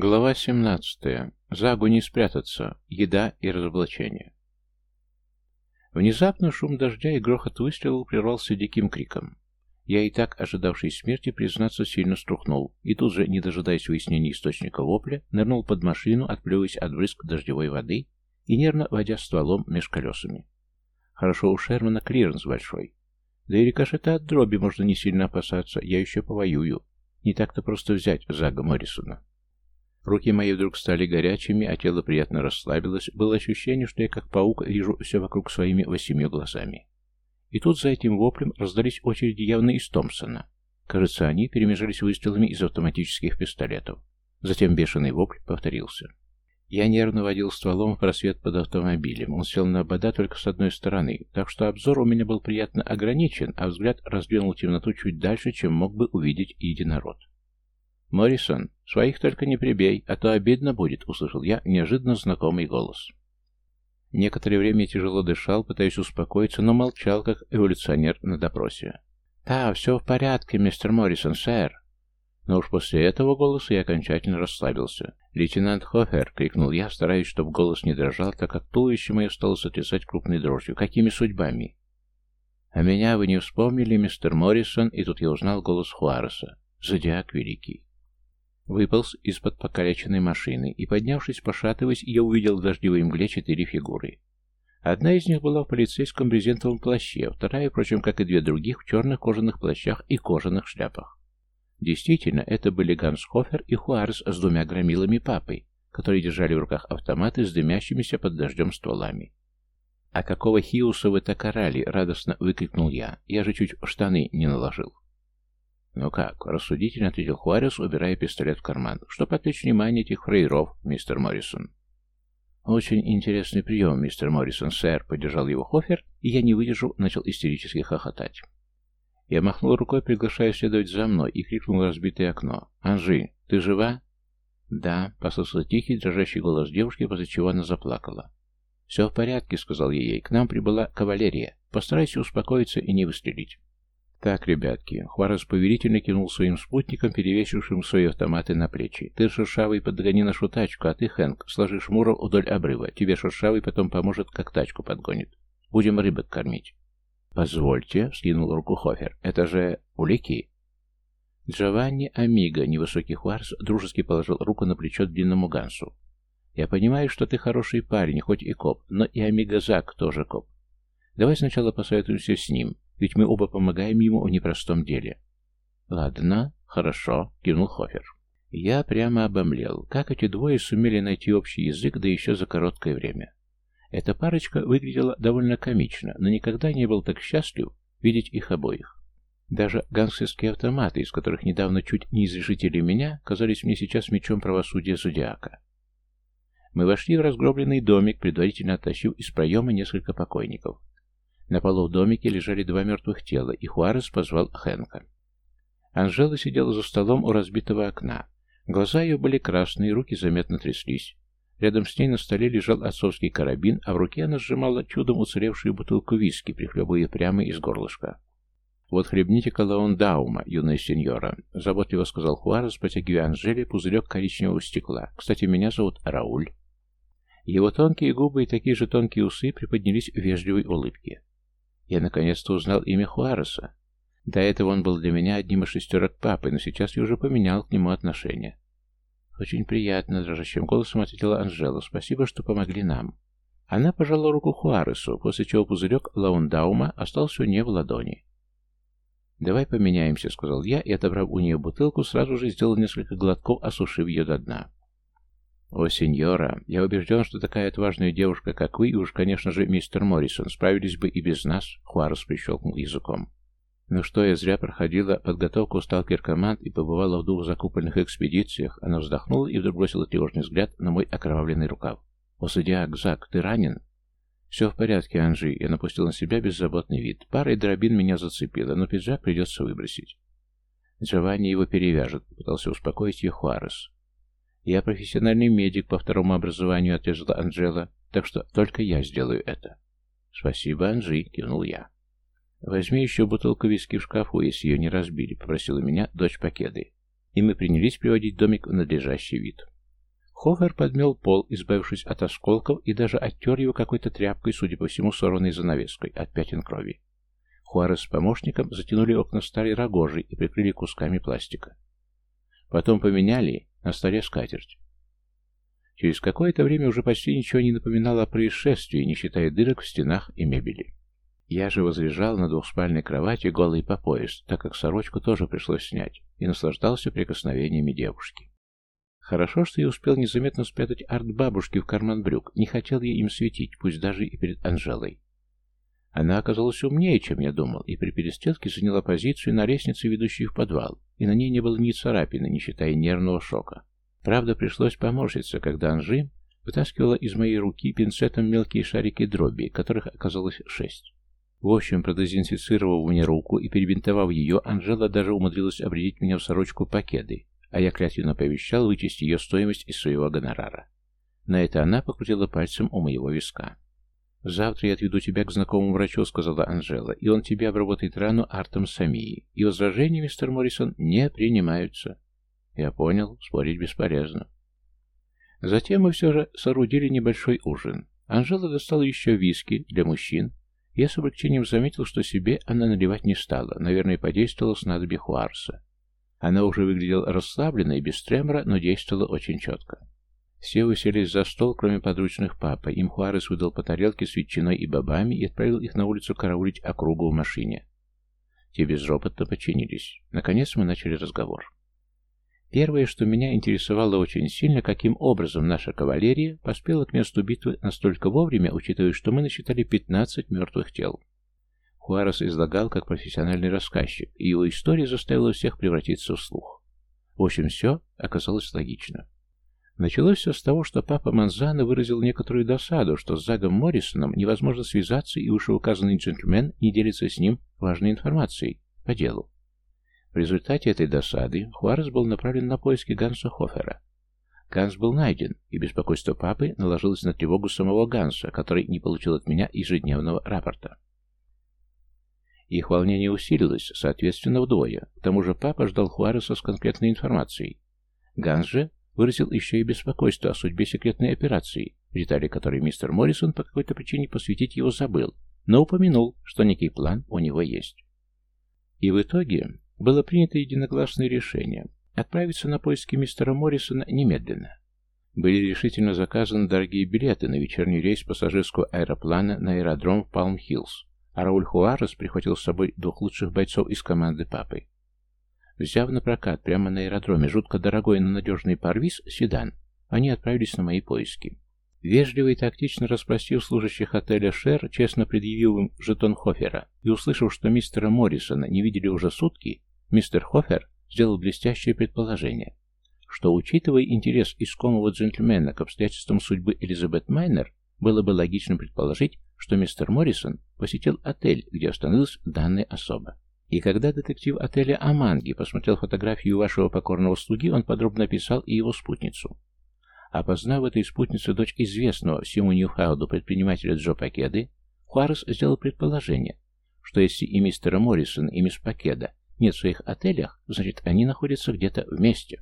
Глава 17. Заку не спрятаться. Еда и разоблачение. Внезапно шум дождя и грохот выстрелов прервался диким криком. Я и так, ожидавший смерти, признаться, сильно струхнул, и тут же, не дожидаясь выяснения источника вопля, нырнул под машину, отплевываясь от брызг дождевой воды и нервно водя стволом меж колесами. Хорошо у Шермана клиренс большой. Да и рикошета от дроби можно не сильно опасаться, я еще повоюю. Не так-то просто взять Зага Моррисона. Руки мои вдруг стали горячими, а тело приятно расслабилось. Было ощущение, что я как паук вижу все вокруг своими восемью глазами. И тут за этим воплем раздались очереди явно из Томпсона. Кажется, они перемежались выстрелами из автоматических пистолетов. Затем бешеный вопль повторился. Я нервно водил стволом в просвет под автомобилем. Он сел на обода только с одной стороны, так что обзор у меня был приятно ограничен, а взгляд раздвинул темноту чуть дальше, чем мог бы увидеть единород. «Моррисон, своих только не прибей, а то обидно будет», — услышал я неожиданно знакомый голос. Некоторое время тяжело дышал, пытаясь успокоиться, но молчал, как эволюционер на допросе. «Да, все в порядке, мистер Моррисон, сэр». Но уж после этого голоса я окончательно расслабился. «Лейтенант Хофер!» — крикнул я, стараясь, чтобы голос не дрожал, так как туловище мое стало сотрясать крупной дрожью. «Какими судьбами?» «А меня вы не вспомнили, мистер Моррисон?» И тут я узнал голос Хуареса. «Зодиак великий». Выполз из-под покалеченной машины, и, поднявшись, пошатываясь, я увидел в дождевой мгле четыре фигуры. Одна из них была в полицейском брезентовом плаще, вторая, впрочем, как и две других, в черных кожаных плащах и кожаных шляпах. Действительно, это были Ганс Хофер и Хуарес с двумя громилами папой, которые держали в руках автоматы с дымящимися под дождем стволами. «А какого хиуса вы так орали?» — радостно выкрикнул я. «Я же чуть штаны не наложил». «Ну как?» — рассудительно ответил Хуарес, убирая пистолет в карман. «Чтоб отвлечь внимание этих фрейров, мистер Моррисон». «Очень интересный прием, мистер Моррисон, сэр», — поддержал его Хофер, и я, не выдержал, начал истерически хохотать. Я махнул рукой, приглашая следовать за мной, и крикнул в разбитое окно. «Анжи, ты жива?» «Да», — послышался тихий, дрожащий голос девушки, после чего она заплакала. «Все в порядке», — сказал я ей. «К нам прибыла кавалерия. Постарайся успокоиться и не выстрелить». «Так, ребятки», — Хварес повелительно кинул своим спутникам, перевесившим свои автоматы на плечи. «Ты, шершавый, подгони нашу тачку, а ты, Хэнк, сложишь Муров вдоль обрыва. Тебе шершавый потом поможет, как тачку подгонит. Будем рыбок кормить». «Позвольте», — скинул руку Хофер, — «это же улики?» Джованни Амиго, невысокий Хварс, дружески положил руку на плечо длинному Гансу. «Я понимаю, что ты хороший парень, хоть и коп, но и Амиго Зак тоже коп. Давай сначала посоветуемся с ним, ведь мы оба помогаем ему в непростом деле. Ладно, хорошо, кивнул Хофер. Я прямо обомлел. Как эти двое сумели найти общий язык, да еще за короткое время. Эта парочка выглядела довольно комично, но никогда не был так счастлив видеть их обоих. Даже гангстерские автоматы, из которых недавно чуть не изрешетили меня, казались мне сейчас мечом правосудия Зодиака. Мы вошли в разгробленный домик, предварительно оттащив из проема несколько покойников. На полу в домике лежали два мертвых тела, и Хуарес позвал Хэнка. Анжела сидела за столом у разбитого окна. Глаза ее были красные, руки заметно тряслись. Рядом с ней на столе лежал отцовский карабин, а в руке она сжимала чудом уцелевшую бутылку виски, прихлебывая прямо из горлышка. «Вот хлебните колоон Даума, юная сеньора», — заботливо сказал Хуарес, протягивая Анжеле пузырек коричневого стекла. «Кстати, меня зовут Рауль». Его тонкие губы и такие же тонкие усы приподнялись в вежливой улыбке. Я наконец-то узнал имя Хуареса. До этого он был для меня одним из шестерок папы, но сейчас я уже поменял к нему отношение. «Очень приятно», — дрожащим голосом ответила Анжела. «Спасибо, что помогли нам». Она пожала руку Хуаресу, после чего пузырек Лаундаума остался у нее в ладони. «Давай поменяемся», — сказал я, и, отобрав у нее бутылку, сразу же сделал несколько глотков, осушив ее до дна. «О, сеньора, я убежден, что такая отважная девушка, как вы, и уж, конечно же, мистер Моррисон, справились бы и без нас», — Хуарес прищелкнул языком. «Ну что, я зря проходила подготовку сталкер-команд и побывала в двух закупленных экспедициях». Она вздохнула и вдруг бросила тревожный взгляд на мой окровавленный рукав. «О, Зодиак, Зак, ты ранен?» «Все в порядке, Анжи», — я напустил на себя беззаботный вид. Парой дробин меня зацепила, но пиджак придется выбросить. Джованни его перевяжет, пытался успокоить ее Хуарес. «Я профессиональный медик по второму образованию», — отрезала Анжела, «так что только я сделаю это». «Спасибо, Анжи», — кивнул я. «Возьми еще бутылку виски в шкафу, если ее не разбили», — попросила меня дочь Покеды. И мы принялись приводить домик в надлежащий вид. Хофер подмел пол, избавившись от осколков, и даже оттер его какой-то тряпкой, судя по всему, сорванной занавеской от пятен крови. Хуарес с помощником затянули окна старой рогожей и прикрыли кусками пластика. Потом поменяли на столе скатерть. Через какое-то время уже почти ничего не напоминало о происшествии, не считая дырок в стенах и мебели. Я же возлежал на двухспальной кровати голый по пояс, так как сорочку тоже пришлось снять, и наслаждался прикосновениями девушки. Хорошо, что я успел незаметно спрятать арт бабушки в карман брюк, не хотел я им светить, пусть даже и перед Анжелой. Она оказалась умнее, чем я думал, и при перестрелке заняла позицию на лестнице, ведущей в подвал, и на ней не было ни царапины, не считая нервного шока. Правда, пришлось поморщиться, когда Анжи вытаскивала из моей руки пинцетом мелкие шарики дроби, которых оказалось шесть. В общем, продезинфицировав мне руку и перебинтовав ее, Анжела даже умудрилась обредить меня в сорочку пакеты, а я клятвенно пообещал вычесть ее стоимость из своего гонорара. На это она покрутила пальцем у моего виска. «Завтра я отведу тебя к знакомому врачу», — сказала Анжела, «и он тебе обработает рану артом самии. И возражения, мистер Моррисон, не принимаются». Я понял, спорить бесполезно. Затем мы все же соорудили небольшой ужин. Анжела достала еще виски для мужчин. Я с облегчением заметил, что себе она наливать не стала. Наверное, подействовала снадобье Хуарса. Она уже выглядела расслабленно и без тремора, но действовала очень четко. Все уселись за стол, кроме подручных папы. Им Хуарес выдал по тарелке с ветчиной и бобами и отправил их на улицу караулить округу в машине. Те безропотно подчинились. Наконец мы начали разговор. Первое, что меня интересовало очень сильно, каким образом наша кавалерия поспела к месту битвы настолько вовремя, учитывая, что мы насчитали 15 мертвых тел. Хуарес излагал как профессиональный рассказчик, и его история заставила всех превратиться в слух. В общем, все оказалось логично. Началось все с того, что папа Манзана выразил некоторую досаду, что с Загом Моррисоном невозможно связаться, и вышеуказанный джентльмен не делится с ним важной информацией по делу. В результате этой досады Хуарес был направлен на поиски Ганса Хофера. Ганс был найден, и беспокойство папы наложилось на тревогу самого Ганса, который не получил от меня ежедневного рапорта. Их волнение усилилось, соответственно, вдвое. К тому же папа ждал Хуареса с конкретной информацией. Ганс же выразил еще и беспокойство о судьбе секретной операции, детали которой мистер Моррисон по какой-то причине посвятить его забыл, но упомянул, что некий план у него есть. И в итоге было принято единогласное решение отправиться на поиски мистера Моррисона немедленно. Были решительно заказаны дорогие билеты на вечерний рейс пассажирского аэроплана на аэродром в Палм-Хиллз, а Рауль Хуарес прихватил с собой двух лучших бойцов из команды папы. Взяв на прокат прямо на аэродроме жутко дорогой, но надежный парвиз, седан, они отправились на мои поиски. Вежливо и тактично расспросив служащих отеля «Шер», честно предъявил им жетон Хофера, и услышав, что мистера Моррисона не видели уже сутки, мистер Хофер сделал блестящее предположение, что, учитывая интерес искомого джентльмена к обстоятельствам судьбы Элизабет Майнер, было бы логично предположить, что мистер Моррисон посетил отель, где остановилась данная особа. И когда детектив отеля Аманги посмотрел фотографию вашего покорного слуги, он подробно описал и его спутницу. Опознав этой спутнице дочь известного всему Ньюхауду предпринимателя Джо Пакеды, Хуарес сделал предположение, что если и мистера Моррисона, и мисс Пакеда нет в своих отелях, значит они находятся где-то вместе.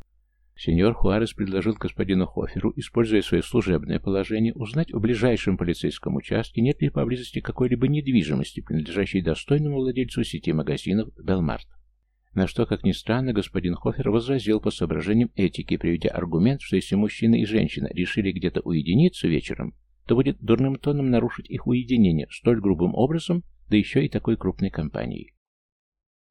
Сеньор Хуарес предложил господину Хоферу, используя свое служебное положение, узнать в ближайшем полицейском участке, нет ли поблизости какой-либо недвижимости, принадлежащей достойному владельцу сети магазинов «Белмарт». На что, как ни странно, господин Хофер возразил по соображениям этики, приведя аргумент, что если мужчина и женщина решили где-то уединиться вечером, то будет дурным тоном нарушить их уединение столь грубым образом, да еще и такой крупной компанией.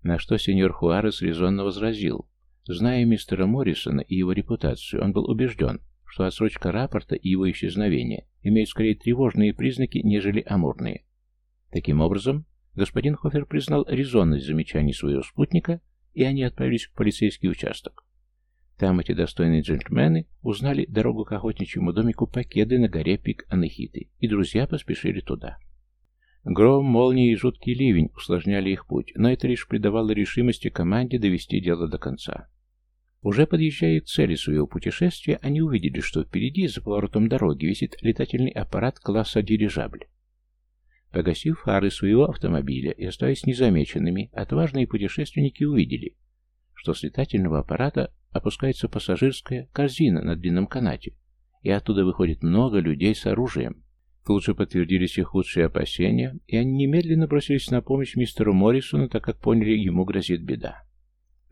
На что сеньор Хуарес резонно возразил, Зная мистера Моррисона и его репутацию, он был убежден, что отсрочка рапорта и его исчезновение имеют скорее тревожные признаки, нежели амурные. Таким образом, господин Хофер признал резонность замечаний своего спутника, и они отправились в полицейский участок. Там эти достойные джентльмены узнали дорогу к охотничьему домику Покеды на горе Пик-Анахиты, и друзья поспешили туда. Гром, молнии и жуткий ливень усложняли их путь, но это лишь придавало решимости команде довести дело до конца. Уже подъезжая к цели своего путешествия, они увидели, что впереди, за поворотом дороги, висит летательный аппарат класса дирижабль. Погасив фары своего автомобиля и оставаясь незамеченными, отважные путешественники увидели, что с летательного аппарата опускается пассажирская корзина на длинном канате, и оттуда выходит много людей с оружием. Тут же подтвердились их худшие опасения, и они немедленно бросились на помощь мистеру Моррисону, так как поняли, ему грозит беда.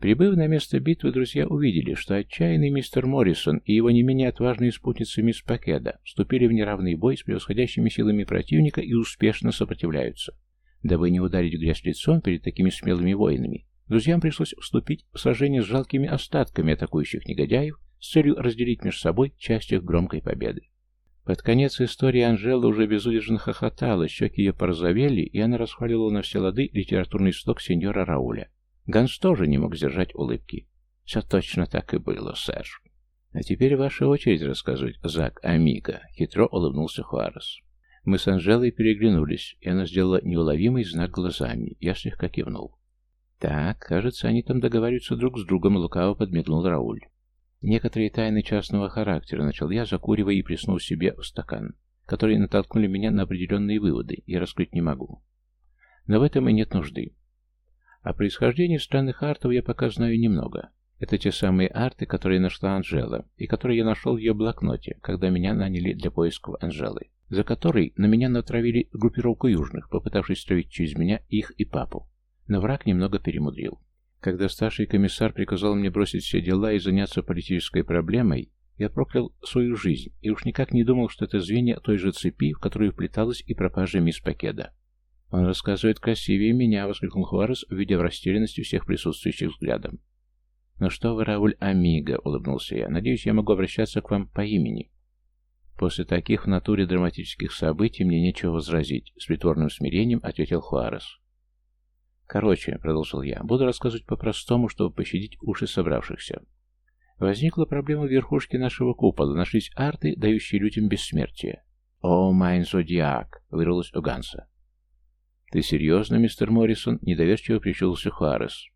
Прибыв на место битвы, друзья увидели, что отчаянный мистер Моррисон и его не менее отважные спутницы мисс Пакеда вступили в неравный бой с превосходящими силами противника и успешно сопротивляются. Дабы не ударить грязь лицом перед такими смелыми воинами, друзьям пришлось вступить в сражение с жалкими остатками атакующих негодяев с целью разделить между собой часть их громкой победы. Под конец истории Анжела уже безудержно хохотала, щеки ее порозовели, и она расхваливала на все лады литературный слог сеньора Рауля. Ганс тоже не мог сдержать улыбки. «Все точно так и было, сэр». «А теперь ваша очередь рассказывать, Зак Амиго», — хитро улыбнулся Хуарес. Мы с Анжелой переглянулись, и она сделала неуловимый знак глазами. Я слегка кивнул. «Так, кажется, они там договариваются друг с другом», — лукаво подмигнул Рауль. «Некоторые тайны частного характера», — начал я, закуривая и приснул себе в стакан, которые натолкнули меня на определенные выводы, я раскрыть не могу. Но в этом и нет нужды. О происхождении странных артов я пока знаю немного. Это те самые арты, которые нашла Анжела, и которые я нашел в ее блокноте, когда меня наняли для поисков Анжелы, за которой на меня натравили группировку южных, попытавшись строить через меня их и папу. Но враг немного перемудрил. Когда старший комиссар приказал мне бросить все дела и заняться политической проблемой, я проклял свою жизнь и уж никак не думал, что это звенья той же цепи, в которую вплеталась и пропажа мисс Пакеда. «Он рассказывает красивее меня», — воскликнул Хуарес, увидя в растерянности всех присутствующих взглядом. «Ну что вы, Рауль Амиго», — улыбнулся я. «Надеюсь, я могу обращаться к вам по имени». После таких в натуре драматических событий мне нечего возразить, с притворным смирением ответил Хуарес. «Короче», — продолжил я, — «буду рассказывать по-простому, чтобы пощадить уши собравшихся. Возникла проблема в верхушке нашего купола. Нашлись арты, дающие людям бессмертие. «О, майн зодиак!» — вырвалось у Ганса. «Ты серьезно, мистер Моррисон?» — недоверчиво прищулся Хуарес.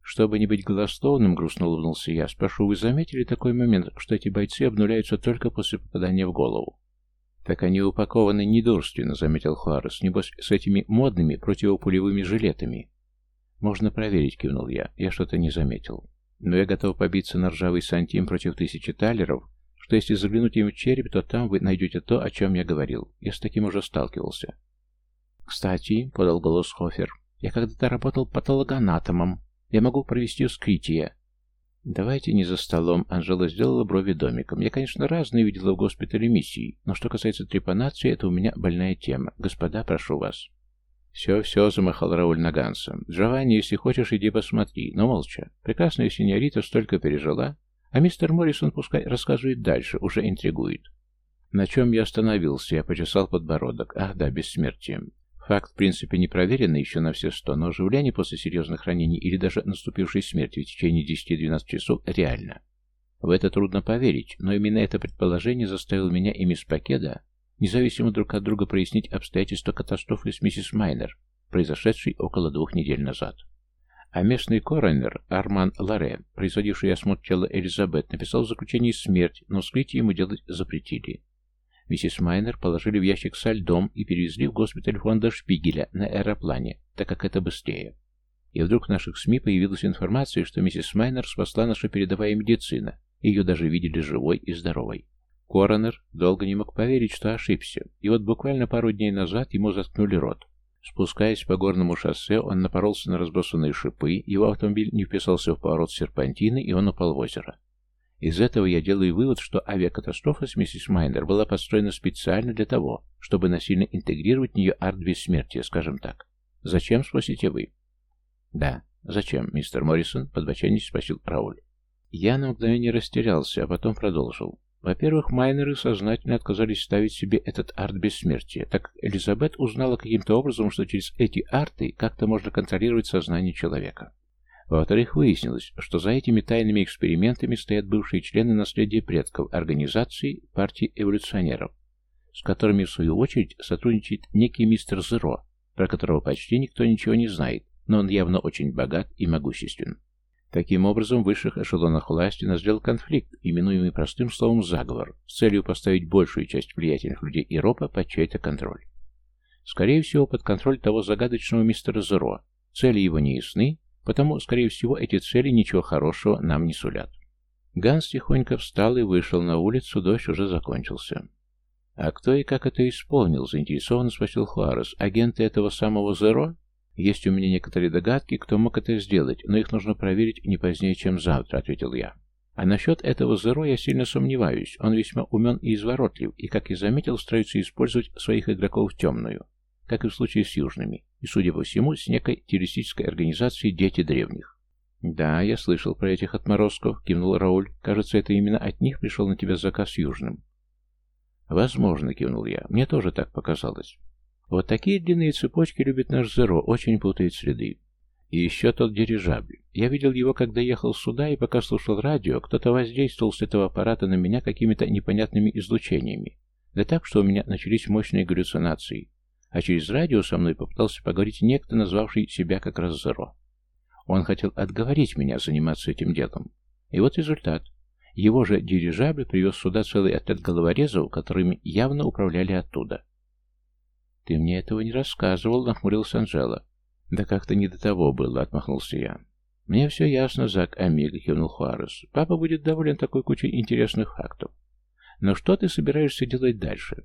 «Чтобы не быть голословным», — грустно улыбнулся я, — «спрошу, вы заметили такой момент, что эти бойцы обнуляются только после попадания в голову?» «Так они упакованы недурственно», — заметил Хуарес, — «небось с этими модными противопулевыми жилетами». «Можно проверить», — кивнул я, — «я что-то не заметил. Но я готов побиться на ржавый сантим против тысячи талеров, что если заглянуть им в череп, то там вы найдете то, о чем я говорил. Я с таким уже сталкивался». «Кстати», — подал голос Хофер, — «я когда-то работал патологоанатомом. Я могу провести вскрытие». «Давайте не за столом», — Анжела сделала брови домиком. «Я, конечно, разные видела в госпитале миссии, но что касается трепанации, это у меня больная тема. Господа, прошу вас». «Все-все», — замахал Рауль Нагансом. «Джованни, если хочешь, иди посмотри, но молча. Прекрасная синьорита столько пережила, а мистер Моррисон пускай рассказывает дальше, уже интригует». На чем я остановился? Я почесал подбородок. Ах да, бессмертие. Факт, в принципе, не проверенный еще на все сто, но оживление после серьезных ранений или даже наступившей смерти в течение 10-12 часов реально. В это трудно поверить, но именно это предположение заставило меня и мисс Пакеда независимо друг от друга прояснить обстоятельства катастрофы с миссис Майнер, произошедшей около двух недель назад. А местный коронер Арман Ларе, производивший осмотр тела Элизабет, написал в заключении смерть, но вскрытие ему делать запретили. Миссис Майнер положили в ящик со льдом и перевезли в госпиталь фонда Шпигеля на аэроплане, так как это быстрее. И вдруг в наших СМИ появилась информация, что миссис Майнер спасла наша передовая медицина, ее даже видели живой и здоровой. Коронер долго не мог поверить, что ошибся, и вот буквально пару дней назад ему заткнули рот. Спускаясь по горному шоссе, он напоролся на разбросанные шипы, его автомобиль не вписался в поворот серпантины, и он упал в озеро. Из этого я делаю вывод, что авиакатастрофа с миссис Майнер была построена специально для того, чтобы насильно интегрировать в нее арт бессмертия, скажем так. Зачем, спросите вы? Да, зачем, мистер Моррисон, подбоченись спросил Рауль. Я на мгновение растерялся, а потом продолжил. Во-первых, майнеры сознательно отказались ставить себе этот арт бессмертия, так как Элизабет узнала каким-то образом, что через эти арты как-то можно контролировать сознание человека. Во-вторых, выяснилось, что за этими тайными экспериментами стоят бывшие члены наследия предков организации партии эволюционеров, с которыми, в свою очередь, сотрудничает некий мистер Зеро, про которого почти никто ничего не знает, но он явно очень богат и могуществен. Таким образом, в высших эшелонах власти назрел конфликт, именуемый простым словом «заговор», с целью поставить большую часть влиятельных людей Европы под чей-то контроль. Скорее всего, под контроль того загадочного мистера Зеро. Цели его не ясны, Потому, скорее всего, эти цели ничего хорошего нам не сулят. Ганс тихонько встал и вышел на улицу, дождь уже закончился. «А кто и как это исполнил?» — заинтересованно спросил Хуарес. «Агенты этого самого Зеро?» «Есть у меня некоторые догадки, кто мог это сделать, но их нужно проверить не позднее, чем завтра», — ответил я. «А насчет этого Зеро я сильно сомневаюсь. Он весьма умен и изворотлив, и, как я заметил, старается использовать своих игроков в темную, как и в случае с южными, и, судя по всему, с некой террористической организацией «Дети древних». «Да, я слышал про этих отморозков», — кивнул Рауль. «Кажется, это именно от них пришел на тебя заказ южным». «Возможно», — кивнул я. «Мне тоже так показалось». Вот такие длинные цепочки любит наш Зеро, очень путает следы. И еще тот дирижабль. Я видел его, когда ехал сюда, и пока слушал радио, кто-то воздействовал с этого аппарата на меня какими-то непонятными излучениями. Да так, что у меня начались мощные галлюцинации. А через радио со мной попытался поговорить некто, назвавший себя как раз Зеро. Он хотел отговорить меня заниматься этим делом. И вот результат. Его же дирижабль привез сюда целый отряд головорезов, которыми явно управляли оттуда. «Ты мне этого не рассказывал», — нахмурился Анжела. «Да как-то не до того было», — отмахнулся я. «Мне все ясно, Зак Амиг», — кивнул Хуарес. «Папа будет доволен такой кучей интересных фактов. Но что ты собираешься делать дальше?»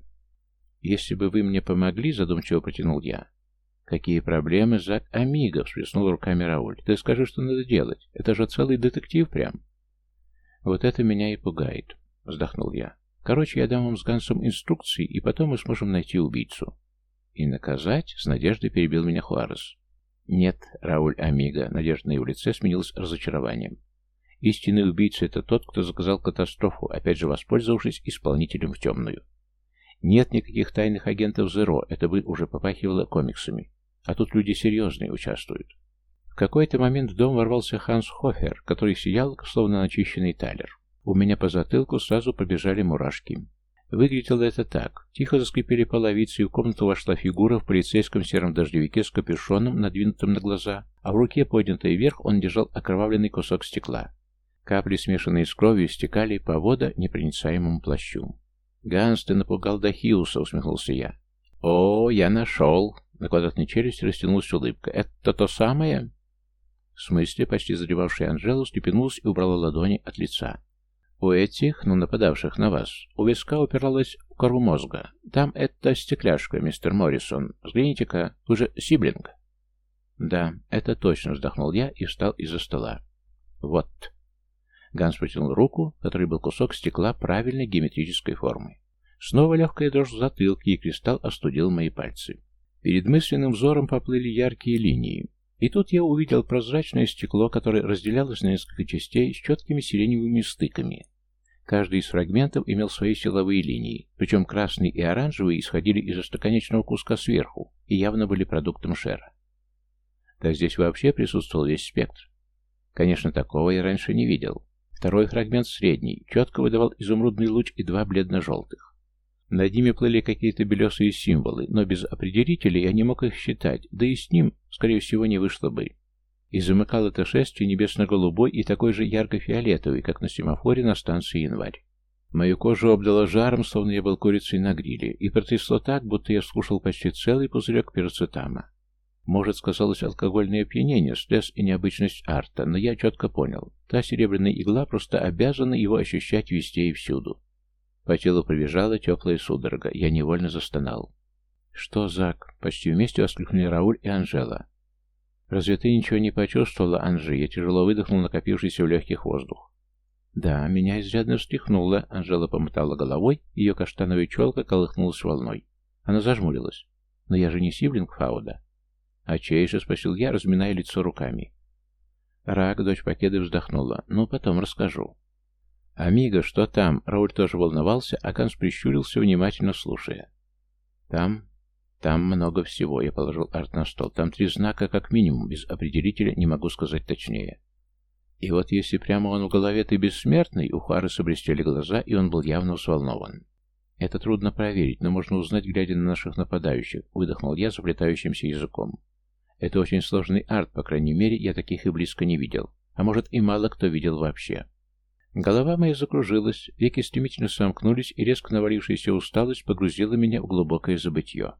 «Если бы вы мне помогли», — задумчиво протянул я. «Какие проблемы, Зак Амиго?» — всплеснул руками Рауль. «Ты скажи, что надо делать. Это же целый детектив прям». «Вот это меня и пугает», — вздохнул я. «Короче, я дам вам с Гансом инструкции, и потом мы сможем найти убийцу». «И наказать?» — с надеждой перебил меня Хуарес. «Нет, Рауль Амиго», — надежда на его лице сменилась разочарованием. «Истинный убийца — это тот, кто заказал катастрофу, опять же воспользовавшись исполнителем в темную. Нет никаких тайных агентов Зеро, это бы уже попахивало комиксами. А тут люди серьезные участвуют». В какой-то момент в дом ворвался Ханс Хофер, который сиял, словно начищенный талер. У меня по затылку сразу побежали мурашки. Выглядело это так. Тихо заскрипели половицы, и в комнату вошла фигура в полицейском сером дождевике с капюшоном, надвинутым на глаза, а в руке, поднятой вверх, он держал окровавленный кусок стекла. Капли, смешанные с кровью, стекали по вода непроницаемому плащу. «Ганс, ты напугал Дахиуса», — усмехнулся я. «О, я нашел!» На квадратной челюсти растянулась улыбка. «Это то самое?» В смысле, почти задевавшая Анжелу, степенулась и убрала ладони от лица. У этих, ну, нападавших на вас, у виска упиралась в кору мозга. Там это стекляшка, мистер Моррисон. Взгляните-ка, вы же сиблинг. Да, это точно, вздохнул я и встал из-за стола. Вот. Ганс протянул руку, в которой был кусок стекла правильной геометрической формы. Снова легкая дрожь в затылке, и кристалл остудил мои пальцы. Перед мысленным взором поплыли яркие линии. И тут я увидел прозрачное стекло, которое разделялось на несколько частей с четкими сиреневыми стыками. Каждый из фрагментов имел свои силовые линии, причем красный и оранжевый исходили из остаконечного куска сверху и явно были продуктом шера. Так здесь вообще присутствовал весь спектр. Конечно, такого я раньше не видел. Второй фрагмент средний, четко выдавал изумрудный луч и два бледно-желтых. Над ними плыли какие-то белесые символы, но без определителей я не мог их считать, да и с ним, скорее всего, не вышло бы. И замыкал это шествие небесно-голубой и такой же ярко-фиолетовый, как на семафоре на станции «Январь». Мою кожу обдало жаром, словно я был курицей на гриле, и протрясло так, будто я скушал почти целый пузырек пироцетама. Может, сказалось алкогольное опьянение, стресс и необычность арта, но я четко понял. Та серебряная игла просто обязана его ощущать везде и всюду. По телу пробежала теплая судорога. Я невольно застонал. «Что, Зак?» — почти вместе воскликнули Рауль и Анжела. «Разве ты ничего не почувствовала, Анжи?» Я тяжело выдохнул накопившийся в легких воздух. «Да, меня изрядно встряхнуло», — Анжела помотала головой, ее каштановая челка колыхнулась волной. Она зажмурилась. «Но я же не сиблинг Фауда». «А чей же?» — спросил я, разминая лицо руками. Рак, дочь Покеды, вздохнула. «Ну, потом расскажу». «Амиго, что там?» Рауль тоже волновался, а Ганс прищурился, внимательно слушая. «Там... там много всего», — я положил арт на стол. «Там три знака, как минимум, без определителя, не могу сказать точнее». И вот если прямо он в голове ты бессмертный, у Хареса блестели глаза, и он был явно взволнован. «Это трудно проверить, но можно узнать, глядя на наших нападающих», — выдохнул я заплетающимся языком. «Это очень сложный арт, по крайней мере, я таких и близко не видел. А может, и мало кто видел вообще». Голова моя закружилась, веки стремительно сомкнулись, и резко навалившаяся усталость погрузила меня в глубокое забытье.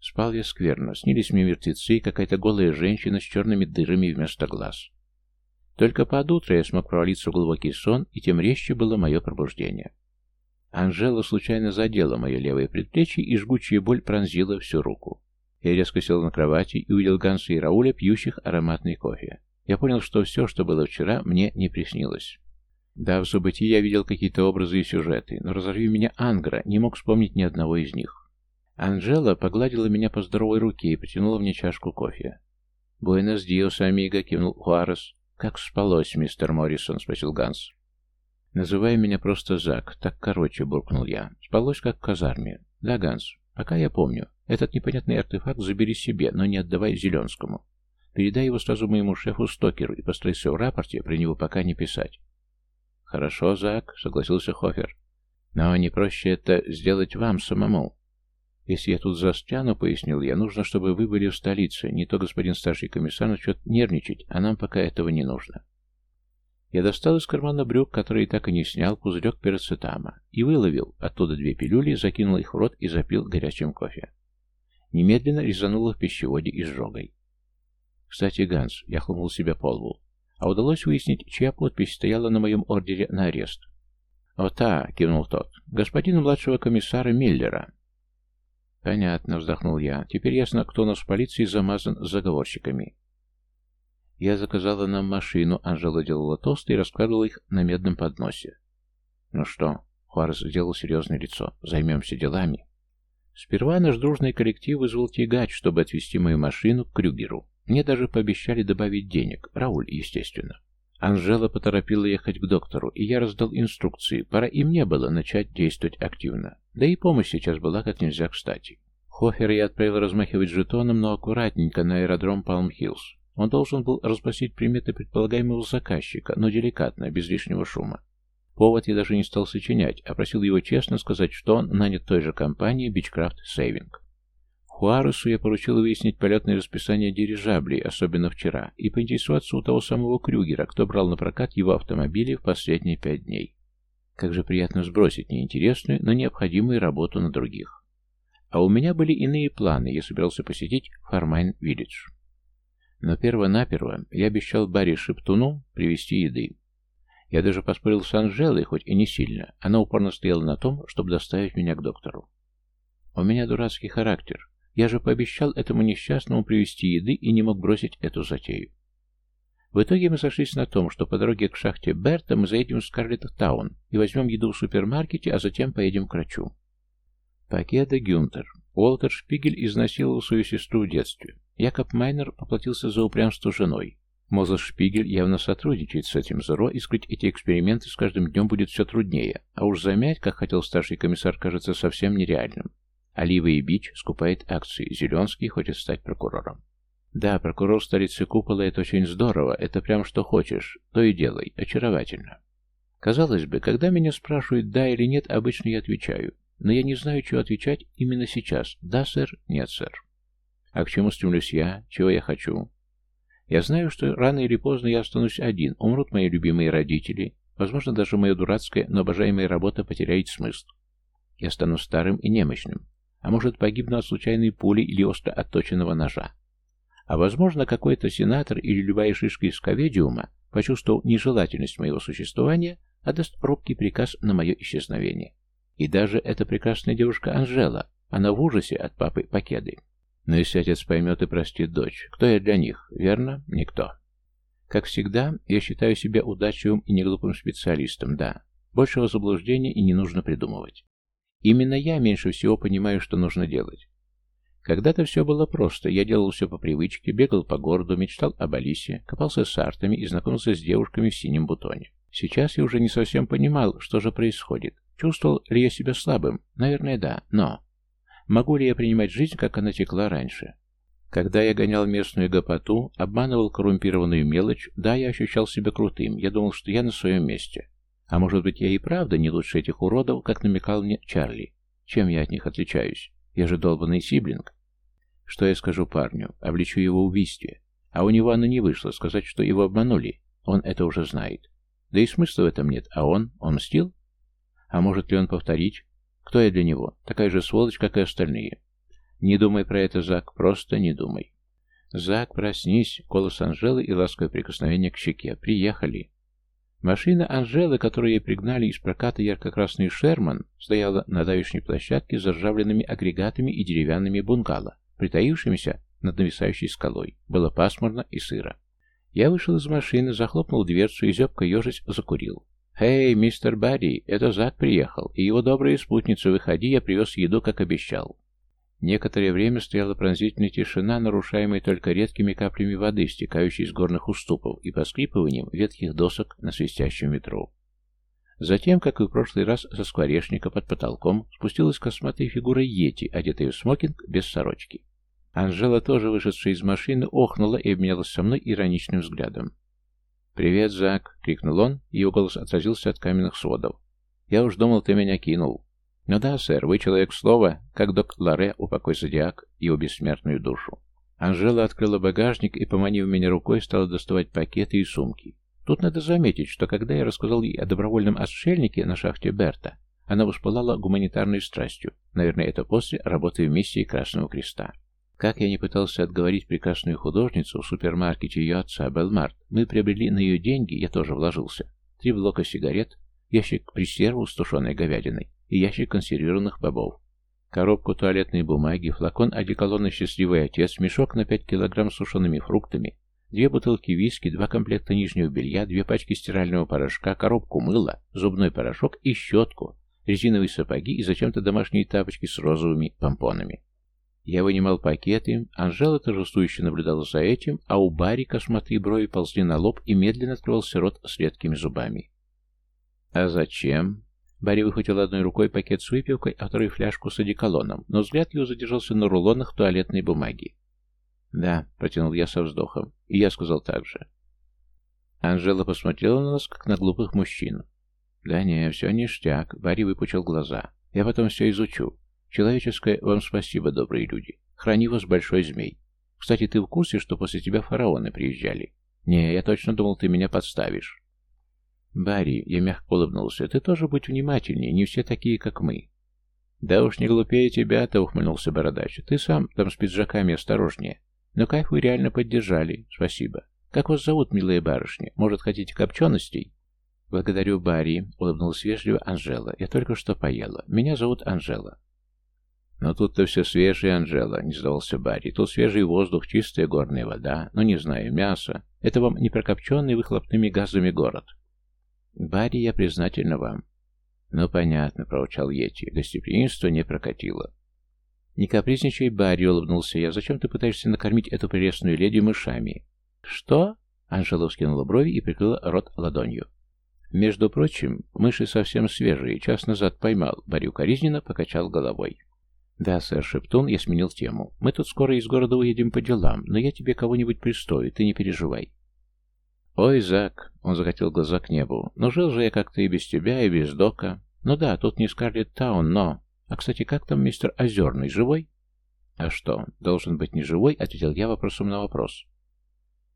Спал я скверно, снились мне мертвецы и какая-то голая женщина с черными дырами вместо глаз. Только под утро я смог провалиться в глубокий сон, и тем резче было мое пробуждение. Анжела случайно задела мое левое предплечье, и жгучая боль пронзила всю руку. Я резко сел на кровати и увидел Ганса и Рауля, пьющих ароматный кофе. Я понял, что все, что было вчера, мне не приснилось. Да, в забытии я видел какие-то образы и сюжеты, но разорви меня Ангра, не мог вспомнить ни одного из них. Анжела погладила меня по здоровой руке и протянула мне чашку кофе. «Буэнос диос, амиго», — кивнул Хуарес. «Как спалось, мистер Моррисон?» — спросил Ганс. «Называй меня просто Зак, так короче», — буркнул я. «Спалось, как в казарме. Да, Ганс, пока я помню. Этот непонятный артефакт забери себе, но не отдавай Зеленскому. Передай его сразу моему шефу Стокеру и постройся в рапорте про него пока не писать. Хорошо, Зак, согласился Хофер. Но не проще это сделать вам самому. Если я тут застряну, пояснил я, нужно, чтобы вы были в столице. Не то господин старший комиссар начнет нервничать, а нам пока этого не нужно. Я достал из кармана брюк, который так и не снял, пузырек перцетама, и выловил оттуда две пилюли, закинул их в рот и запил горячим кофе. Немедленно резануло в пищеводе изжогой. Кстати, Ганс, я хлопнул себя по лбу. А удалось выяснить, чья подпись стояла на моем ордере на арест. «О, та!» — кивнул тот. «Господина младшего комиссара Миллера». «Понятно», — вздохнул я. «Теперь ясно, кто у нас в полиции замазан заговорщиками». Я заказала нам машину, Анжела делала тосты и раскладывала их на медном подносе. «Ну что?» — Хуарес сделал серьезное лицо. «Займемся делами». Сперва наш дружный коллектив вызвал тягач, чтобы отвезти мою машину к Крюгеру. Мне даже пообещали добавить денег. Рауль, естественно. Анжела поторопила ехать к доктору, и я раздал инструкции. Пора и мне было начать действовать активно. Да и помощь сейчас была как нельзя кстати. Хофера я отправил размахивать жетоном, но аккуратненько на аэродром Палм-Хиллз. Он должен был расспросить приметы предполагаемого заказчика, но деликатно, без лишнего шума. Повод я даже не стал сочинять, а просил его честно сказать, что он нанят той же компанией Бичкрафт Сейвинг. Хуаресу я поручил выяснить полетное расписание дирижаблей, особенно вчера, и поинтересоваться у того самого Крюгера, кто брал на прокат его автомобили в последние пять дней. Как же приятно сбросить неинтересную, но необходимую работу на других. А у меня были иные планы, я собирался посетить Фармайн Виллидж. Но перво-наперво я обещал Барри Шептуну привезти еды. Я даже поспорил с Анжелой, хоть и не сильно. Она упорно стояла на том, чтобы доставить меня к доктору. У меня дурацкий характер. Я же пообещал этому несчастному привезти еды и не мог бросить эту затею. В итоге мы сошлись на том, что по дороге к шахте Берта мы заедем в Скарлетт Таун и возьмем еду в супермаркете, а затем поедем к врачу. Пакеда Гюнтер. Уолтер Шпигель изнасиловал свою сестру в детстве. Якоб Майнер поплатился за упрямство женой. Мозес Шпигель явно сотрудничает с этим Зеро, и скрыть эти эксперименты с каждым днем будет все труднее, а уж замять, как хотел старший комиссар, кажется совсем нереальным. Олива и Бич скупает акции, Зеленский хочет стать прокурором. Да, прокурор столицы Купола — это очень здорово, это прям что хочешь, то и делай, очаровательно. Казалось бы, когда меня спрашивают «да» или «нет», обычно я отвечаю, но я не знаю, что отвечать именно сейчас «да, сэр», «нет, сэр». А к чему стремлюсь я, чего я хочу? Я знаю, что рано или поздно я останусь один, умрут мои любимые родители, возможно, даже моя дурацкая, но обожаемая работа потеряет смысл. Я стану старым и немощным, а может погибну от случайной пули или остро отточенного ножа. А возможно, какой-то сенатор или любая шишка из коведиума, почувствовав нежелательность моего существования, отдаст робкий приказ на мое исчезновение. И даже эта прекрасная девушка Анжела, она в ужасе от папы Покеды. Но если отец поймет и простит дочь, кто я для них, верно? Никто. Как всегда, я считаю себя удачливым и неглупым специалистом, да. Большего заблуждения и не нужно придумывать. Именно я меньше всего понимаю, что нужно делать. Когда-то все было просто. Я делал все по привычке, бегал по городу, мечтал об Алисе, копался с артами и знакомился с девушками в синем бутоне. Сейчас я уже не совсем понимал, что же происходит. Чувствовал ли я себя слабым? Наверное, да. Но... Могу ли я принимать жизнь, как она текла раньше? Когда я гонял местную гопоту, обманывал коррумпированную мелочь, да, я ощущал себя крутым, я думал, что я на своем месте. А может быть, я и правда не лучше этих уродов, как намекал мне Чарли. Чем я от них отличаюсь? Я же долбанный сиблинг. Что я скажу парню? Обличу его убийстве. А у него оно не вышло, сказать, что его обманули. Он это уже знает. Да и смысла в этом нет. А он? Он мстил? А может ли он повторить? Кто я для него? Такая же сволочь, как и остальные. Не думай про это, Зак, просто не думай. «Зак, проснись!» — голос Анжелы и ласковое прикосновение к щеке. «Приехали!» Машина Анжелы, которую ей пригнали из проката ярко-красный Шерман, стояла на давешней площадке с заржавленными агрегатами и деревянными бунгало, притаившимися над нависающей скалой. Было пасмурно и сыро. Я вышел из машины, захлопнул дверцу и зябко ежись закурил. «Эй, мистер Барри, это Зак приехал, и его добрые спутницы, выходи, я привез еду, как обещал». Некоторое время стояла пронзительная тишина, нарушаемая только редкими каплями воды, стекающей из горных уступов, и поскрипыванием ветхих досок на свистящем ветру. Затем, как и в прошлый раз, со скворечника под потолком спустилась косматая фигура Йети, одетая в смокинг без сорочки. Анжела, тоже вышедшая из машины, охнула и обменялась со мной ироничным взглядом. «Привет, Зак!» — крикнул он, и его голос отразился от каменных сводов. «Я уж думал, ты меня кинул». «Ну да, сэр, вы человек слова, как док Ларе, упокой зодиак, его бессмертную душу». Анжела открыла багажник и, поманив меня рукой, стала доставать пакеты и сумки. Тут надо заметить, что когда я рассказал ей о добровольном отшельнике на шахте Берта, она воспылала гуманитарной страстью. Наверное, это после работы в миссии Красного Креста. Как я не пытался отговорить прекрасную художницу в супермаркете ее отца Белмарт, мы приобрели на ее деньги, я тоже вложился, три блока сигарет, ящик пресерву с тушеной говядиной и ящик консервированных бобов. Коробку туалетной бумаги, флакон одеколона «Счастливый отец», мешок на 5 килограмм с сушеными фруктами, две бутылки виски, два комплекта нижнего белья, две пачки стирального порошка, коробку мыла, зубной порошок и щетку, резиновые сапоги и зачем-то домашние тапочки с розовыми помпонами. Я вынимал пакеты, Анжела торжествующе наблюдала за этим, а у Барри косматые брови ползли на лоб и медленно открывался рот с редкими зубами. «А зачем?» Барри выхватил одной рукой пакет с выпивкой, а второй фляжку с одеколоном, но взгляд его задержался на рулонах туалетной бумаги. «Да», — протянул я со вздохом, и я сказал так же. Анжела посмотрела на нас, как на глупых мужчин. «Да не, все ништяк», — Барри выпучил глаза. «Я потом все изучу. Человеческое вам спасибо, добрые люди. Храни вас большой змей. Кстати, ты в курсе, что после тебя фараоны приезжали? Не, я точно думал, ты меня подставишь. Барри, я мягко улыбнулся, ты тоже будь внимательнее, не все такие, как мы. Да уж не глупее тебя-то, ухмыльнулся бородач. Ты сам там с пиджаками осторожнее. Но кайф вы реально поддержали, спасибо. Как вас зовут, милые барышни? Может, хотите копченостей? Благодарю, Барри, улыбнулась вежливо Анжела. Я только что поела. Меня зовут Анжела. «Но тут-то все свежее, Анжела», — не сдавался Барри. «Тут свежий воздух, чистая горная вода. Ну, не знаю, мясо. Это вам не прокопченный выхлопными газами город». «Барри, я признательна вам». «Ну, понятно», — проучал Йети. «Гостеприимство не прокатило». «Не капризничай, Барри», — улыбнулся я. «Зачем ты пытаешься накормить эту прелестную леди мышами?» «Что?» — Анжела вскинула брови и прикрыла рот ладонью. «Между прочим, мыши совсем свежие. Час назад поймал». Барри укоризненно покачал головой. «Да, сэр Шептун, я сменил тему. Мы тут скоро из города уедем по делам, но я тебе кого-нибудь пристою, ты не переживай». «Ой, Зак!» — он закатил глаза к небу. «Ну, жил же я как-то и без тебя, и без Дока. Ну да, тут не Скарлетт Таун, но... А, кстати, как там мистер Озерный, живой?» «А что, должен быть не живой?» — ответил я вопросом на вопрос.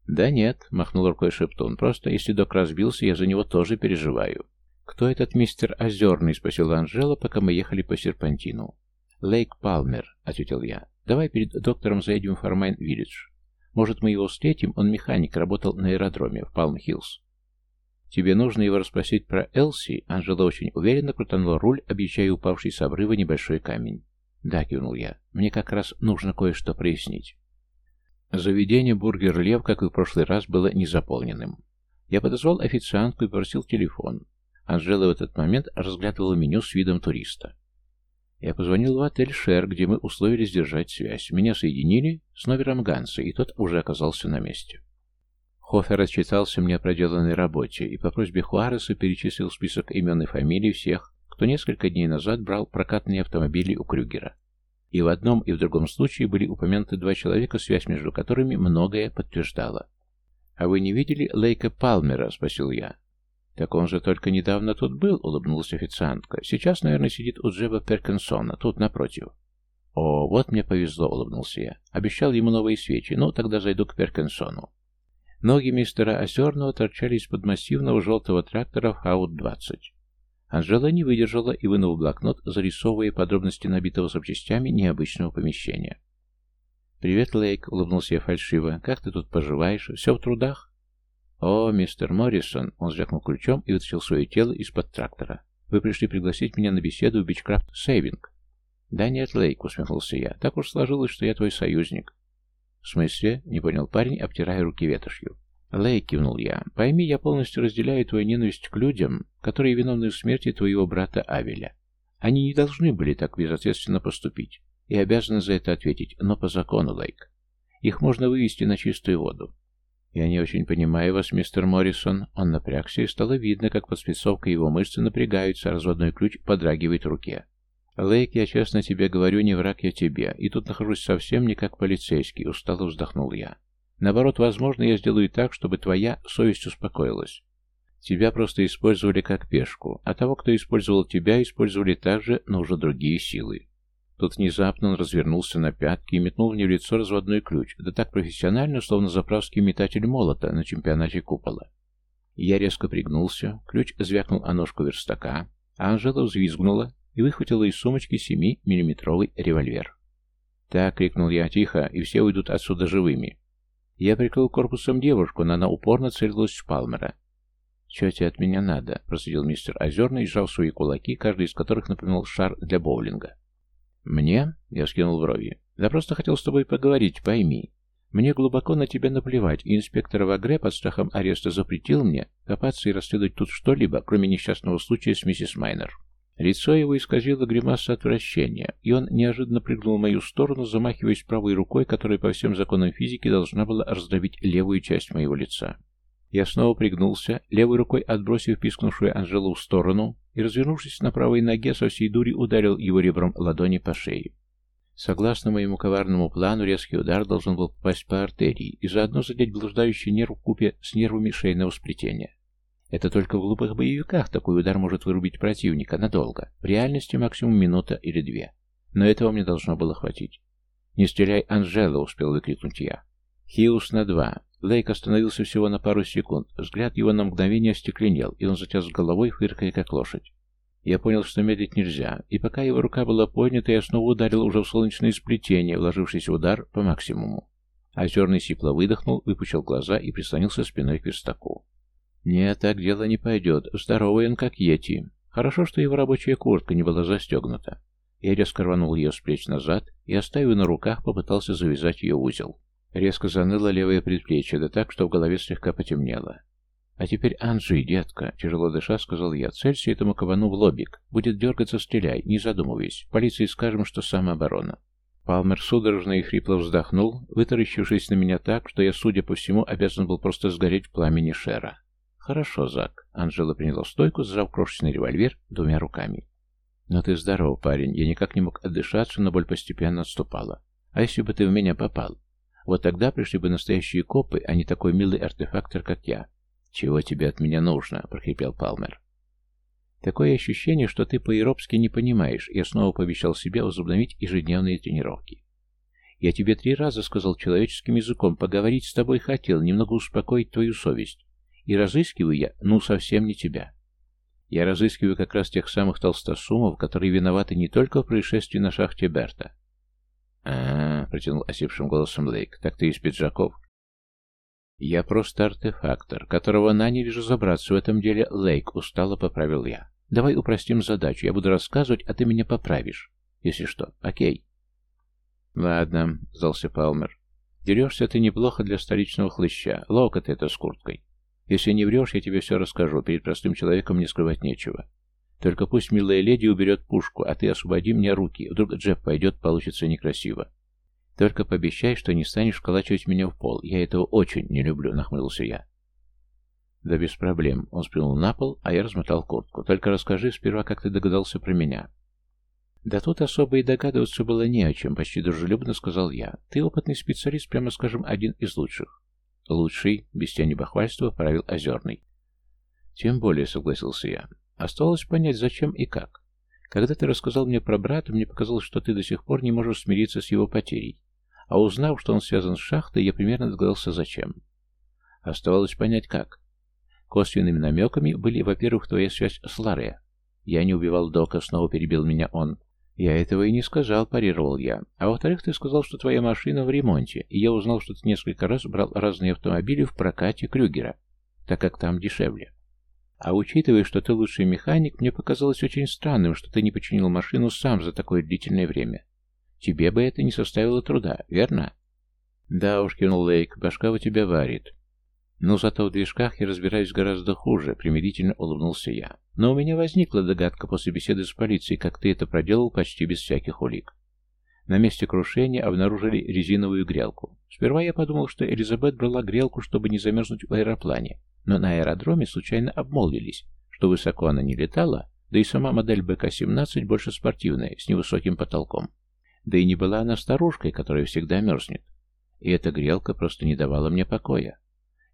«Да нет», — махнул рукой Шептун. «Просто если Док разбился, я за него тоже переживаю». «Кто этот мистер Озерный?» — спросила Анжела, пока мы ехали по серпантину. «Лейк Палмер», — ответил я. «Давай перед доктором заедем в Фармайн-Виллидж. Может, мы его встретим? Он механик, работал на аэродроме в Палм-Хиллз». «Тебе нужно его расспросить про Элси?» Анжела очень уверенно крутанула руль, объезжая упавший с обрыва небольшой камень. «Да», — кивнул я. «Мне как раз нужно кое-что прояснить». Заведение «Бургер Лев», как и в прошлый раз, было незаполненным. Я подозвал официантку и попросил телефон. Анжела в этот момент разглядывала меню с видом туриста. Я позвонил в отель «Шер», где мы условились держать связь. Меня соединили с номером Ганса, и тот уже оказался на месте. Хофер отчитался мне о проделанной работе и по просьбе Хуареса перечислил список имен и фамилий всех, кто несколько дней назад брал прокатные автомобили у Крюгера. И в одном и в другом случае были упомянуты два человека, связь между которыми многое подтверждала. «А вы не видели Лейка Палмера?» – спросил я. «Так он же только недавно тут был», — улыбнулась официантка. «Сейчас, наверное, сидит у Джеба Перкинсона, тут напротив». «О, вот мне повезло», — улыбнулся я. Обещал ему новые свечи, ну, тогда зайду к Перкинсону. Ноги мистера Озерного торчали из-под массивного желтого трактора Хаут-20. Анжела не выдержала и, вынув блокнот, зарисовывая подробности набитого запчастями необычного помещения. «Привет, Лейк», — улыбнулся я фальшиво. «Как ты тут поживаешь? Все в трудах?» «О, мистер Моррисон!» — он звякнул ключом и вытащил свое тело из-под трактора. «Вы пришли пригласить меня на беседу в Бичкрафт Сейвинг?» «Да нет, Лейк», — усмехнулся я. «Так уж сложилось, что я твой союзник». «В смысле?» — не понял парень, обтирая руки ветошью. «Лейк», — кивнул я, — «пойми, я полностью разделяю твою ненависть к людям, которые виновны в смерти твоего брата Авеля. Они не должны были так безответственно поступить и обязаны за это ответить, но по закону, Лейк. Их можно вывести на чистую воду. «Я не очень понимаю вас, мистер Моррисон». Он напрягся, и стало видно, как под спецовкой его мышцы напрягаются, а разводной ключ подрагивает в руке. «Лейк, я честно тебе говорю, не враг я тебе, и тут нахожусь совсем не как полицейский», — устало вздохнул я. «Наоборот, возможно, я сделаю так, чтобы твоя совесть успокоилась. Тебя просто использовали как пешку, а того, кто использовал тебя, использовали также, но уже другие силы. Тут внезапно он развернулся на пятки и метнул мне в лицо разводной ключ, да так профессионально, словно заправский метатель молота на чемпионате купола. Я резко пригнулся, ключ звякнул о ножку верстака, а Анжела взвизгнула и выхватила из сумочки 7-миллиметровый револьвер. «Так!» — крикнул я тихо, и все уйдут отсюда живыми. Я прикрыл корпусом девушку, но она упорно целилась в Палмера. «Чего тебе от меня надо?» — просидел мистер Озерный, сжал свои кулаки, каждый из которых напоминал шар для боулинга. «Мне?» — я скинул брови. «Да просто хотел с тобой поговорить, пойми. Мне глубоко на тебя наплевать, и инспектор Вагре под страхом ареста запретил мне копаться и расследовать тут что-либо, кроме несчастного случая с миссис Майнер». Лицо его исказило гримаса отвращения, и он неожиданно прыгнул в мою сторону, замахиваясь правой рукой, которая по всем законам физики должна была раздавить левую часть моего лица. Я снова пригнулся, левой рукой отбросив пискнувшую Анжелу в сторону, и, развернувшись на правой ноге, со всей дури ударил его ребром ладони по шее. Согласно моему коварному плану, резкий удар должен был попасть по артерии и заодно задеть блуждающий нерв купе с нервами шейного сплетения. Это только в глупых боевиках такой удар может вырубить противника надолго, в реальности максимум минута или две. Но этого мне должно было хватить. «Не стреляй, Анжела!» — успел выкрикнуть я. «Хиус на два!» Лейк остановился всего на пару секунд. Взгляд его на мгновение остекленел, и он затряс головой, фыркая как лошадь. Я понял, что медлить нельзя, и пока его рука была поднята, я снова ударил уже в солнечное сплетение, вложившись в удар по максимуму. Озерный сипло выдохнул, выпучил глаза и прислонился спиной к верстаку. «Нет, так дело не пойдет. Здоровый он, как Йети. Хорошо, что его рабочая куртка не была застегнута. Я резко рванул ее с плеч назад и, оставив на руках, попытался завязать ее в узел. Резко заныло левое предплечье, да так, что в голове слегка потемнело. «А теперь Анжи, детка», — тяжело дыша, сказал я, — «целься этому кабану в лобик. Будет дергаться, стреляй, не задумываясь. Полиции скажем, что самооборона». Палмер судорожно и хрипло вздохнул, вытаращившись на меня так, что я, судя по всему, обязан был просто сгореть в пламени Шера. «Хорошо, Зак». Анжела приняла стойку, сжав крошечный револьвер двумя руками. «Но ты здоров, парень. Я никак не мог отдышаться, но боль постепенно отступала. А если бы ты в меня попал? Вот тогда пришли бы настоящие копы, а не такой милый артефактор, как я. «Чего тебе от меня нужно?» — прохрипел Палмер. «Такое ощущение, что ты по-иробски не понимаешь. Я снова пообещал себе возобновить ежедневные тренировки. Я тебе три раза сказал человеческим языком, поговорить с тобой хотел, немного успокоить твою совесть. И разыскиваю я, ну, совсем не тебя. Я разыскиваю как раз тех самых толстосумов, которые виноваты не только в происшествии на шахте Берта, а, протянул осипшим голосом Лейк. «Так ты из пиджаков?» «Я просто артефактор, которого наняли разобраться в этом деле, Лейк», — устало поправил я. «Давай упростим задачу. Я буду рассказывать, а ты меня поправишь. Если что. Окей?» «Ладно», — сдался Палмер. «Дерешься ты неплохо для столичного хлыща. Локоть это с курткой. Если не врешь, я тебе все расскажу. Перед простым человеком не скрывать нечего. Только пусть милая леди уберет пушку, а ты освободи мне руки. Вдруг Джеб пойдет, получится некрасиво. Только пообещай, что не станешь вколачивать меня в пол. Я этого очень не люблю, нахмурился я. Да без проблем. Он сплюнул на пол, а я размотал куртку. Только расскажи сперва, как ты догадался про меня. Да тут особо и догадываться было не о чем, почти дружелюбно сказал я. Ты опытный специалист, прямо скажем, один из лучших. Лучший, без тени бахвальства, правил Озерный. Тем более, согласился я. Осталось понять, зачем и как. Когда ты рассказал мне про брата, мне показалось, что ты до сих пор не можешь смириться с его потерей. А узнав, что он связан с шахтой, я примерно догадался, зачем. Оставалось понять, как. Косвенными намеками были, во-первых, твоя связь с Ларе. Я не убивал Дока, снова перебил меня он. «Я этого и не сказал», – парировал я. «А во-вторых, ты сказал, что твоя машина в ремонте, и я узнал, что ты несколько раз брал разные автомобили в прокате Крюгера, так как там дешевле. А учитывая, что ты лучший механик, мне показалось очень странным, что ты не починил машину сам за такое длительное время. Тебе бы это не составило труда, верно?» «Да уж», — кивнул Лейк, — «башка у тебя варит». «Ну, зато в движках я разбираюсь гораздо хуже», — примирительно улыбнулся я. «Но у меня возникла догадка после беседы с полицией, как ты это проделал почти без всяких улик. На месте крушения обнаружили резиновую грелку. Сперва я подумал, что Элизабет брала грелку, чтобы не замерзнуть в аэроплане, но на аэродроме случайно обмолвились, что высоко она не летала, да и сама модель БК-17 больше спортивная, с невысоким потолком. Да и не была она старушкой, которая всегда мерзнет. И эта грелка просто не давала мне покоя.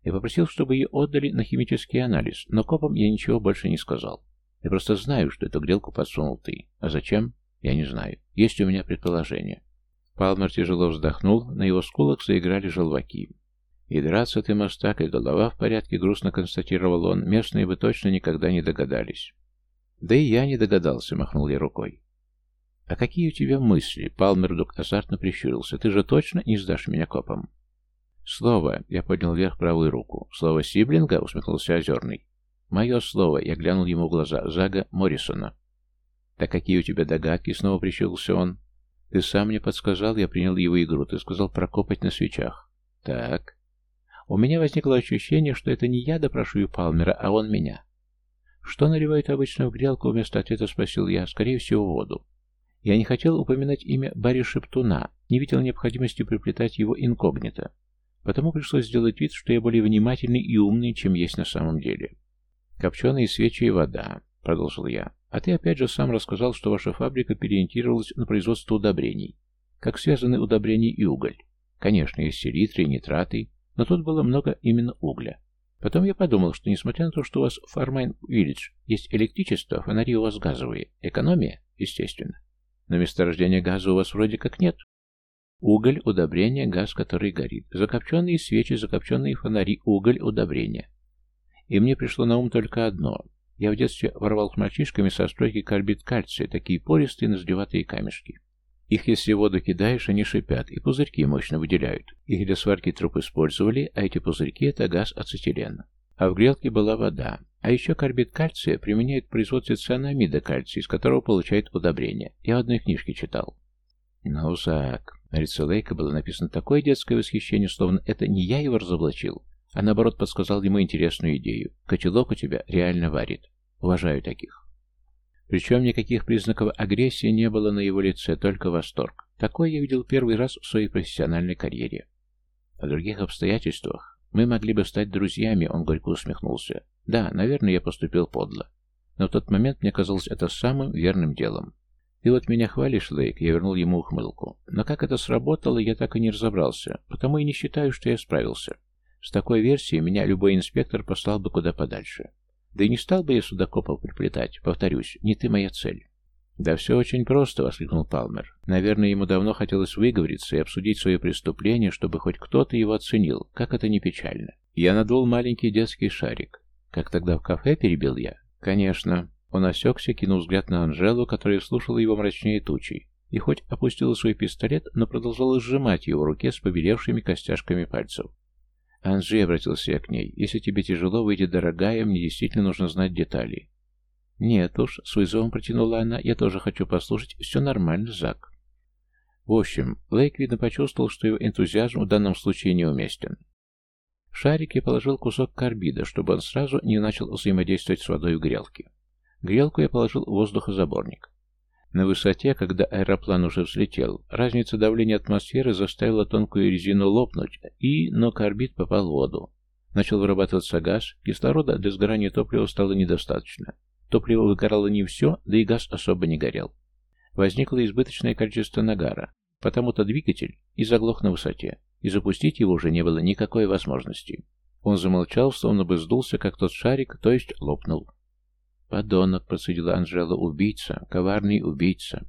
Я попросил, чтобы ее отдали на химический анализ, но копам я ничего больше не сказал. Я просто знаю, что эту грелку подсунул ты. А зачем? Я не знаю. Есть у меня предположение. Палмер тяжело вздохнул, на его скулах заиграли желваки. «И драться ты, мостак, и голова в порядке», — грустно констатировал он. «Местные бы точно никогда не догадались». «Да и я не догадался», — махнул я рукой. «А какие у тебя мысли?» — Палмер вдруг азартно прищурился. «Ты же точно не сдашь меня копам?» «Слово!» — я поднял вверх правую руку. «Слово Сиблинга?» — усмехнулся Озерный. «Мое слово!» — я глянул ему в глаза. «Зага Моррисона». «Так какие у тебя догадки?» — снова прищурился он. «Ты сам мне подсказал, я принял его игру. Ты сказал прокопать на свечах». «Так». У меня возникло ощущение, что это не я допрашиваю Палмера, а он меня. «Что наливают обычно в грелку?» — вместо ответа спросил я. «Скорее всего, воду». Я не хотел упоминать имя Барри Шептуна, не видел необходимости приплетать его инкогнито. Потому пришлось сделать вид, что я более внимательный и умный, чем есть на самом деле. «Копченые свечи и вода», — продолжил я. «А ты опять же сам рассказал, что ваша фабрика переориентировалась на производство удобрений. Как связаны удобрения и уголь? Конечно, есть селитры и нитраты, но тут было много именно угля. Потом я подумал, что несмотря на то, что у вас в Фармайн Виллидж есть электричество, фонари у вас газовые, экономия, естественно. Но месторождения газа у вас вроде как нет. Уголь, удобрение, газ, который горит. Закопченные свечи, закопченные фонари, уголь, удобрение. И мне пришло на ум только одно. Я в детстве ворвал с мальчишками со стройки карбид кальция, такие пористые, назлеватые камешки. Их, если в воду кидаешь, они шипят, и пузырьки мощно выделяют. Их для сварки труп использовали, а эти пузырьки – это газ ацетилен. А в грелке была вода. А еще карбид кальция применяют в производстве цианамида кальция, из которого получают удобрение. Я в одной книжке читал. Ну, Зак, на лице Лейка было написано такое детское восхищение, словно это не я его разоблачил, а наоборот подсказал ему интересную идею. Котелок у тебя реально варит. Уважаю таких. Причем никаких признаков агрессии не было на его лице, только восторг. Такой я видел первый раз в своей профессиональной карьере. В других обстоятельствах мы могли бы стать друзьями, он горько усмехнулся. Да, наверное, я поступил подло. Но в тот момент мне казалось это самым верным делом. «Ты вот меня хвалишь, Лейк», — я вернул ему ухмылку. «Но как это сработало, я так и не разобрался, потому и не считаю, что я справился. С такой версией меня любой инспектор послал бы куда подальше. Да и не стал бы я судокопов приплетать, повторюсь, не ты моя цель». «Да все очень просто», — воскликнул Палмер. «Наверное, ему давно хотелось выговориться и обсудить свое преступление, чтобы хоть кто-то его оценил, как это не печально. Я надул маленький детский шарик. Как тогда в кафе перебил я?» «Конечно. Он осекся, кинул взгляд на Анжелу, которая слушала его мрачнее тучей, и хоть опустила свой пистолет, но продолжала сжимать его в руке с побелевшими костяшками пальцев. «Анжи», — обратился я к ней, — «если тебе тяжело, выйди, дорогая, мне действительно нужно знать детали». «Нет уж», — с вызовом протянула она, — «я тоже хочу послушать. Все нормально, Зак». В общем, Лейк, видно, почувствовал, что его энтузиазм в данном случае неуместен. В шарик я положил кусок карбида, чтобы он сразу не начал взаимодействовать с водой в грелке. Грелку я положил в воздухозаборник. На высоте, когда аэроплан уже взлетел, разница давления атмосферы заставила тонкую резину лопнуть, и, но попал в воду. Начал вырабатываться газ, кислорода для сгорания топлива стало недостаточно. Топливо выгорало не все, да и газ особо не горел. Возникло избыточное количество нагара, потому-то двигатель и заглох на высоте, и запустить его уже не было никакой возможности. Он замолчал, словно бы сдулся, как тот шарик, то есть лопнул. «Подонок», — процедила Анжела, — «убийца, коварный убийца».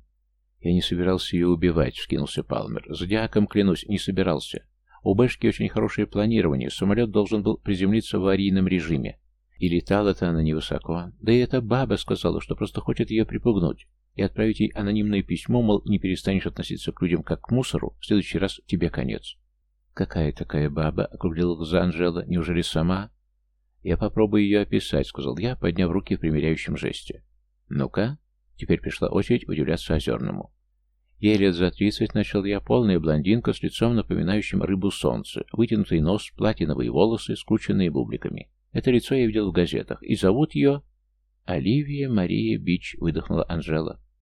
«Я не собирался ее убивать», — вскинулся Палмер. «Зодиаком, клянусь, не собирался. У Бэшки очень хорошее планирование, самолет должен был приземлиться в аварийном режиме. И летала-то она невысоко. Да и эта баба сказала, что просто хочет ее припугнуть. и отправить ей анонимное письмо, мол, не перестанешь относиться к людям как к мусору, в следующий раз тебе конец. «Какая такая баба?» — округлила глаза Анжела. «Неужели сама?» «Я попробую ее описать», — сказал я, подняв руки в примиряющем жесте. «Ну-ка». Теперь пришла очередь удивляться Озерному. Ей лет за тридцать начал я, полная блондинка с лицом, напоминающим рыбу солнца, вытянутый нос, платиновые волосы, скрученные бубликами. Это лицо я видел в газетах, и зовут ее... «Оливия Мария Бич», — выдохнула Анжела.